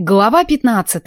Глава 15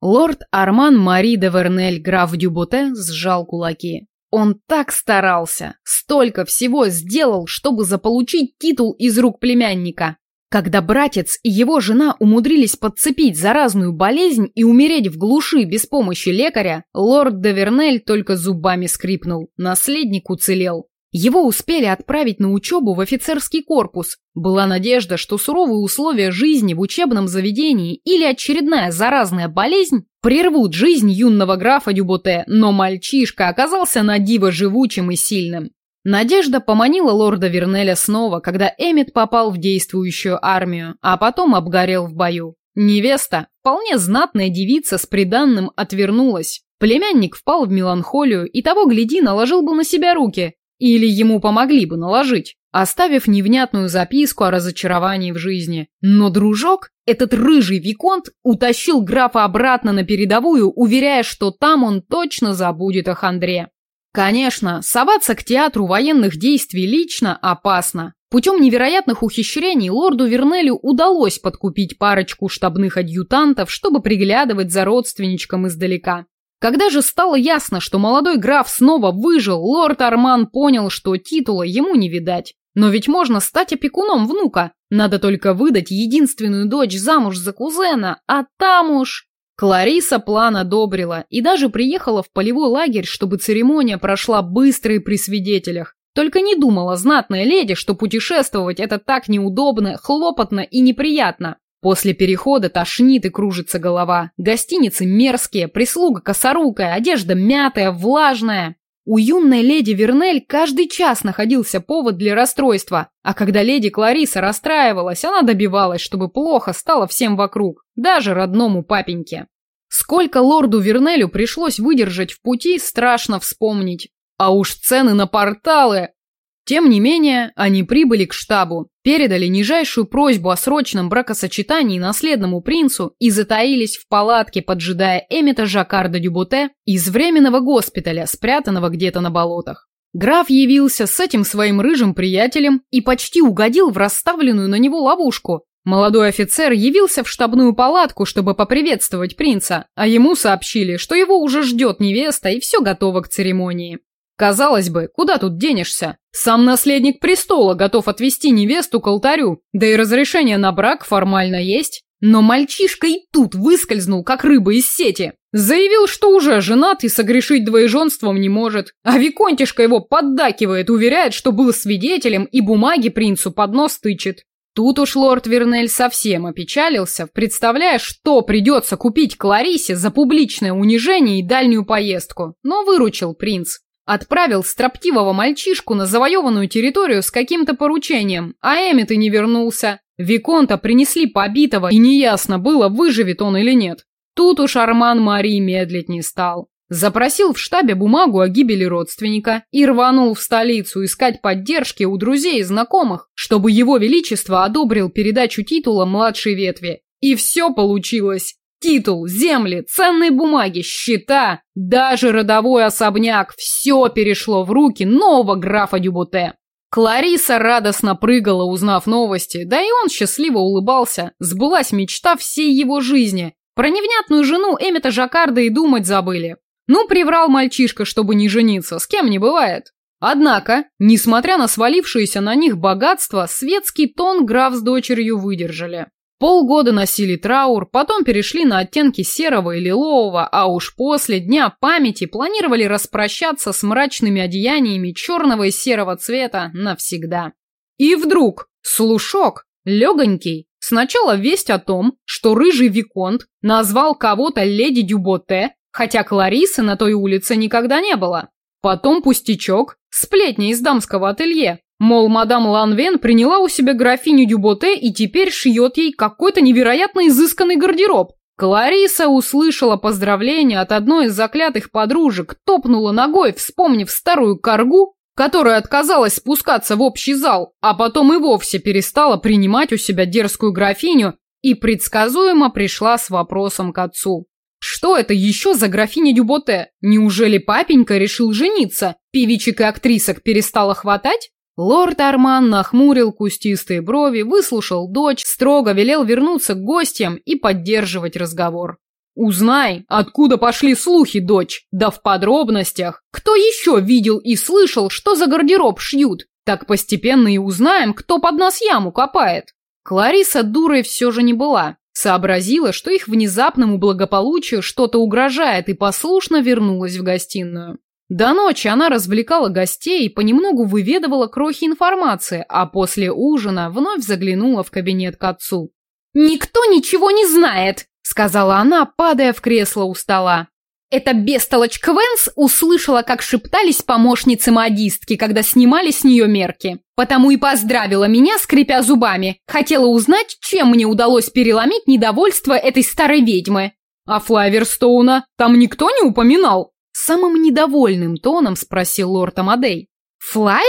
Лорд Арман Мари де Вернель, граф Дюботе, сжал кулаки. Он так старался, столько всего сделал, чтобы заполучить титул из рук племянника. Когда братец и его жена умудрились подцепить заразную болезнь и умереть в глуши без помощи лекаря, лорд де Вернель только зубами скрипнул. Наследник уцелел. Его успели отправить на учебу в офицерский корпус. Была надежда, что суровые условия жизни в учебном заведении или очередная заразная болезнь прервут жизнь юного графа Дюботе, но мальчишка оказался на диво живучим и сильным. Надежда поманила лорда Вернеля снова, когда Эмит попал в действующую армию, а потом обгорел в бою. Невеста, вполне знатная девица с приданным, отвернулась. Племянник впал в меланхолию и того, гляди, наложил бы на себя руки, или ему помогли бы наложить, оставив невнятную записку о разочаровании в жизни. Но дружок, этот рыжий виконт, утащил графа обратно на передовую, уверяя, что там он точно забудет о хандре. Конечно, соваться к театру военных действий лично опасно. Путем невероятных ухищрений лорду Вернелю удалось подкупить парочку штабных адъютантов, чтобы приглядывать за родственничком издалека. Когда же стало ясно, что молодой граф снова выжил, лорд Арман понял, что титула ему не видать. Но ведь можно стать опекуном внука. Надо только выдать единственную дочь замуж за кузена, а там уж... Клариса план одобрила и даже приехала в полевой лагерь, чтобы церемония прошла быстро и при свидетелях. Только не думала знатная леди, что путешествовать это так неудобно, хлопотно и неприятно. После перехода тошнит и кружится голова. Гостиницы мерзкие, прислуга косорукая, одежда мятая, влажная. У юной леди Вернель каждый час находился повод для расстройства, а когда леди Клариса расстраивалась, она добивалась, чтобы плохо стало всем вокруг, даже родному папеньке. Сколько лорду Вернелю пришлось выдержать в пути, страшно вспомнить. А уж цены на порталы! Тем не менее, они прибыли к штабу, передали нижайшую просьбу о срочном бракосочетании наследному принцу и затаились в палатке, поджидая Эмита Жакарда Дюботе из временного госпиталя, спрятанного где-то на болотах. Граф явился с этим своим рыжим приятелем и почти угодил в расставленную на него ловушку. Молодой офицер явился в штабную палатку, чтобы поприветствовать принца, а ему сообщили, что его уже ждет невеста и все готово к церемонии. Казалось бы, куда тут денешься? Сам наследник престола готов отвести невесту к алтарю, да и разрешение на брак формально есть. Но мальчишка и тут выскользнул, как рыба из сети. Заявил, что уже женат и согрешить двоеженством не может. А Виконтишка его поддакивает, уверяет, что был свидетелем и бумаги принцу под нос тычет. Тут уж лорд Вернель совсем опечалился, представляя, что придется купить Кларисе за публичное унижение и дальнюю поездку. Но выручил принц. Отправил строптивого мальчишку на завоеванную территорию с каким-то поручением, а Эммет и не вернулся. Виконта принесли побитого, и неясно было, выживет он или нет. Тут уж Арман Мари медлить не стал. Запросил в штабе бумагу о гибели родственника и рванул в столицу искать поддержки у друзей и знакомых, чтобы его величество одобрил передачу титула младшей ветви. И все получилось. Титул, земли, ценные бумаги, счета, даже родовой особняк – все перешло в руки нового графа Дюботе. Клариса радостно прыгала, узнав новости, да и он счастливо улыбался. Сбылась мечта всей его жизни. Про невнятную жену Эмита Жакарда и думать забыли. Ну, приврал мальчишка, чтобы не жениться, с кем не бывает. Однако, несмотря на свалившееся на них богатство, светский тон граф с дочерью выдержали. Полгода носили траур, потом перешли на оттенки серого и лилового, а уж после Дня памяти планировали распрощаться с мрачными одеяниями черного и серого цвета навсегда. И вдруг, слушок, легонький, сначала весть о том, что рыжий Виконт назвал кого-то леди Дюботе, хотя Кларисы на той улице никогда не было. Потом пустячок, сплетня из дамского ателье, Мол, мадам Ланвен приняла у себя графиню Дюботе и теперь шьет ей какой-то невероятно изысканный гардероб. Клариса услышала поздравление от одной из заклятых подружек, топнула ногой, вспомнив старую коргу, которая отказалась спускаться в общий зал, а потом и вовсе перестала принимать у себя дерзкую графиню и предсказуемо пришла с вопросом к отцу. Что это еще за графиня Дюботе? Неужели папенька решил жениться? Певичек и актрисок перестала хватать? Лорд Арман нахмурил кустистые брови, выслушал дочь, строго велел вернуться к гостям и поддерживать разговор. «Узнай, откуда пошли слухи, дочь, да в подробностях. Кто еще видел и слышал, что за гардероб шьют? Так постепенно и узнаем, кто под нас яму копает». Клариса дурой все же не была. Сообразила, что их внезапному благополучию что-то угрожает и послушно вернулась в гостиную. До ночи она развлекала гостей и понемногу выведывала крохи информации, а после ужина вновь заглянула в кабинет к отцу. «Никто ничего не знает!» — сказала она, падая в кресло у стола. Эта бестолочь Квенс услышала, как шептались помощницы модистки, когда снимали с нее мерки. Потому и поздравила меня, скрипя зубами. Хотела узнать, чем мне удалось переломить недовольство этой старой ведьмы. А Флайверстоуна там никто не упоминал? Самым недовольным тоном спросил лорд Амадей. Флая?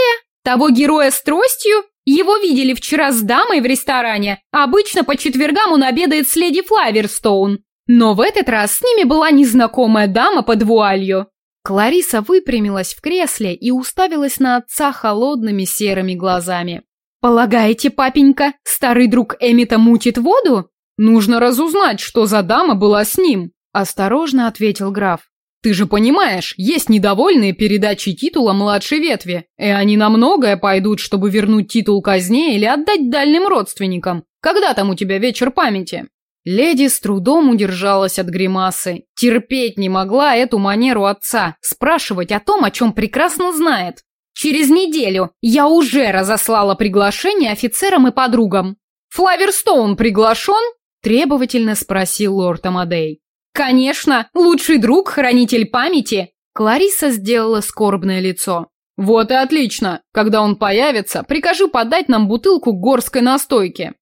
Того героя с тростью? Его видели вчера с дамой в ресторане. Обычно по четвергам он обедает с леди Флайверстоун. Но в этот раз с ними была незнакомая дама под вуалью. Клариса выпрямилась в кресле и уставилась на отца холодными серыми глазами. «Полагаете, папенька, старый друг Эмита мутит воду? Нужно разузнать, что за дама была с ним», – осторожно ответил граф. «Ты же понимаешь, есть недовольные передачей титула младшей ветви, и они на многое пойдут, чтобы вернуть титул казне или отдать дальним родственникам. Когда там у тебя вечер памяти?» Леди с трудом удержалась от гримасы. Терпеть не могла эту манеру отца, спрашивать о том, о чем прекрасно знает. Через неделю я уже разослала приглашение офицерам и подругам. «Флаверстоун приглашен?» – требовательно спросил лорд Амадей. «Конечно, лучший друг, хранитель памяти!» Клариса сделала скорбное лицо. «Вот и отлично! Когда он появится, прикажу подать нам бутылку горской настойки!»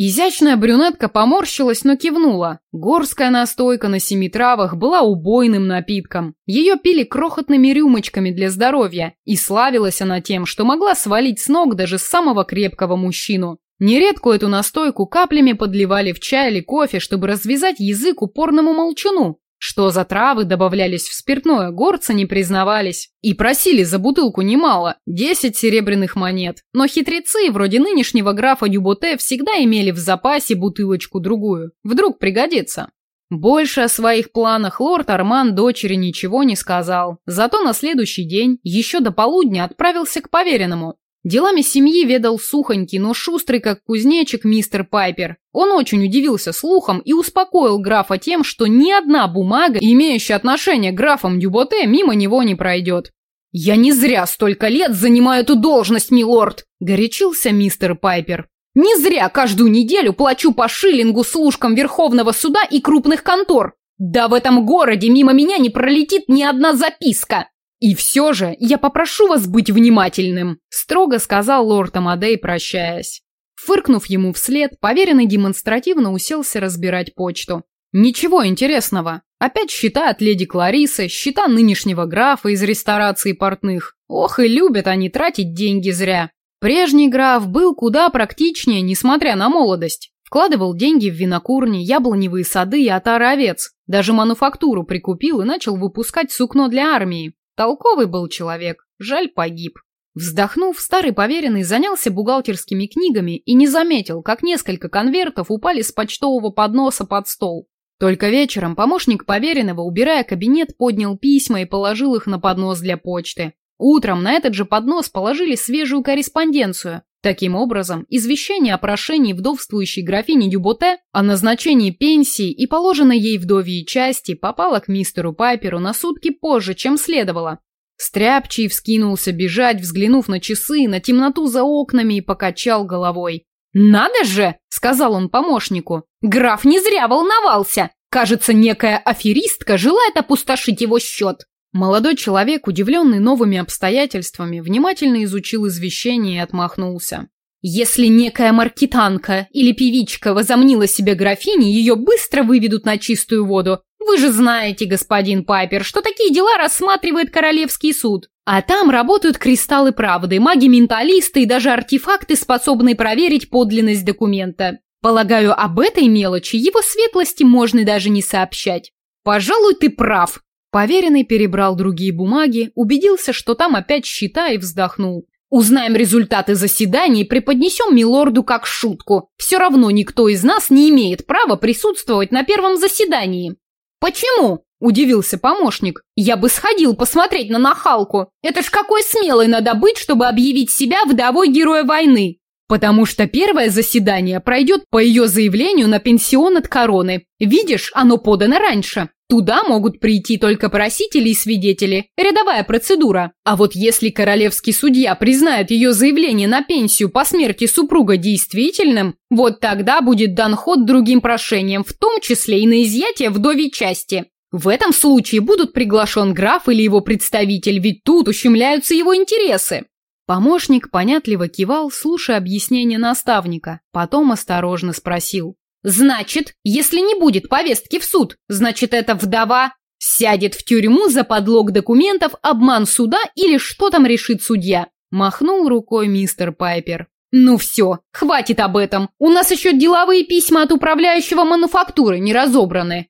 Изящная брюнетка поморщилась, но кивнула. Горская настойка на семи травах была убойным напитком. Ее пили крохотными рюмочками для здоровья, и славилась она тем, что могла свалить с ног даже самого крепкого мужчину. Нередко эту настойку каплями подливали в чай или кофе, чтобы развязать язык упорному молчуну, что за травы добавлялись в спиртное, горцы не признавались. И просили за бутылку немало – 10 серебряных монет. Но хитрецы, вроде нынешнего графа Дюботе, всегда имели в запасе бутылочку-другую. Вдруг пригодится. Больше о своих планах лорд Арман дочери ничего не сказал. Зато на следующий день, еще до полудня, отправился к поверенному. Делами семьи ведал сухонький, но шустрый, как кузнечик, мистер Пайпер. Он очень удивился слухам и успокоил графа тем, что ни одна бумага, имеющая отношение к графам Дюботе, мимо него не пройдет. «Я не зря столько лет занимаю эту должность, милорд!» – горячился мистер Пайпер. «Не зря каждую неделю плачу по шиллингу служкам Верховного суда и крупных контор. Да в этом городе мимо меня не пролетит ни одна записка!» «И все же я попрошу вас быть внимательным», – строго сказал лорд Амадей, прощаясь. Фыркнув ему вслед, поверенный демонстративно уселся разбирать почту. Ничего интересного. Опять счета от леди Кларисы, счета нынешнего графа из ресторации портных. Ох, и любят они тратить деньги зря. Прежний граф был куда практичнее, несмотря на молодость. Вкладывал деньги в винокурни, яблоневые сады и отары овец. Даже мануфактуру прикупил и начал выпускать сукно для армии. Толковый был человек, жаль погиб. Вздохнув, старый поверенный занялся бухгалтерскими книгами и не заметил, как несколько конвертов упали с почтового подноса под стол. Только вечером помощник поверенного, убирая кабинет, поднял письма и положил их на поднос для почты. Утром на этот же поднос положили свежую корреспонденцию. Таким образом, извещение о прошении вдовствующей графини Дюботе о назначении пенсии и положенной ей вдовьей части попало к мистеру Пайперу на сутки позже, чем следовало. Стряпчий вскинулся бежать, взглянув на часы, на темноту за окнами и покачал головой. «Надо же!» — сказал он помощнику. «Граф не зря волновался! Кажется, некая аферистка желает опустошить его счет!» Молодой человек, удивленный новыми обстоятельствами, внимательно изучил извещение и отмахнулся. Если некая маркетанка или певичка возомнила себе графиней, ее быстро выведут на чистую воду. Вы же знаете, господин Пайпер, что такие дела рассматривает Королевский суд. А там работают кристаллы правды, маги-менталисты и даже артефакты, способные проверить подлинность документа. Полагаю, об этой мелочи его светлости можно даже не сообщать. Пожалуй, ты прав, Поверенный перебрал другие бумаги, убедился, что там опять счета и вздохнул. Узнаем результаты заседания и преподнесем милорду как шутку. Все равно никто из нас не имеет права присутствовать на первом заседании. Почему? Удивился помощник. Я бы сходил посмотреть на нахалку. Это ж какой смелый надо быть, чтобы объявить себя вдовой героя войны. Потому что первое заседание пройдет по ее заявлению на пенсион от короны. Видишь, оно подано раньше. Туда могут прийти только просители и свидетели. Рядовая процедура. А вот если королевский судья признает ее заявление на пенсию по смерти супруга действительным, вот тогда будет дан ход другим прошениям, в том числе и на изъятие вдовей части. В этом случае будут приглашен граф или его представитель, ведь тут ущемляются его интересы. Помощник понятливо кивал, слушая объяснение наставника, потом осторожно спросил. Значит, если не будет повестки в суд, значит, эта вдова сядет в тюрьму за подлог документов, обман суда или что там решит судья. Махнул рукой мистер Пайпер. Ну все, хватит об этом. У нас еще деловые письма от управляющего мануфактуры не разобраны.